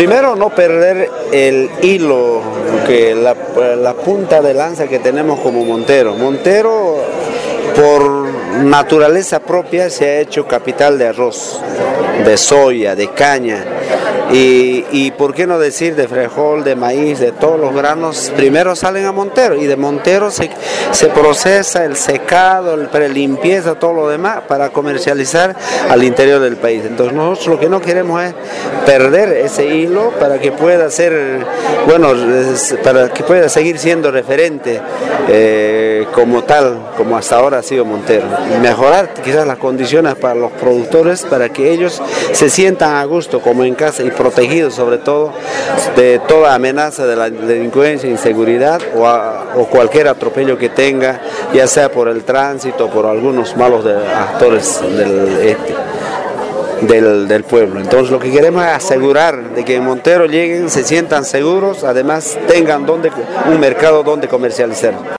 Primero, no perder el hilo, que la, la punta de lanza que tenemos como Montero. Montero, por naturaleza propia, se ha hecho capital de arroz, de soya, de caña. Y, por qué no decir de frijol, de maíz, de todos los granos, primero salen a Montero y de Montero se, procesa el secado, el prelimpieza, todo lo demás para comercializar al interior del país. Entonces nosotros lo que no queremos es perder ese hilo para que pueda ser, bueno, para que pueda seguir siendo referente eh, como tal, como hasta ahora ha sido Montero. Mejorar quizás las condiciones para los productores para que ellos se sientan a gusto como en y protegidos sobre todo de toda amenaza de la delincuencia, inseguridad o, cualquier atropello que tenga, ya sea por el tránsito o por algunos malos actores del, este, del, del, pueblo. Entonces lo que queremos es asegurar de que en Montero lleguen, se sientan seguros, además tengan donde, un mercado donde comercializar.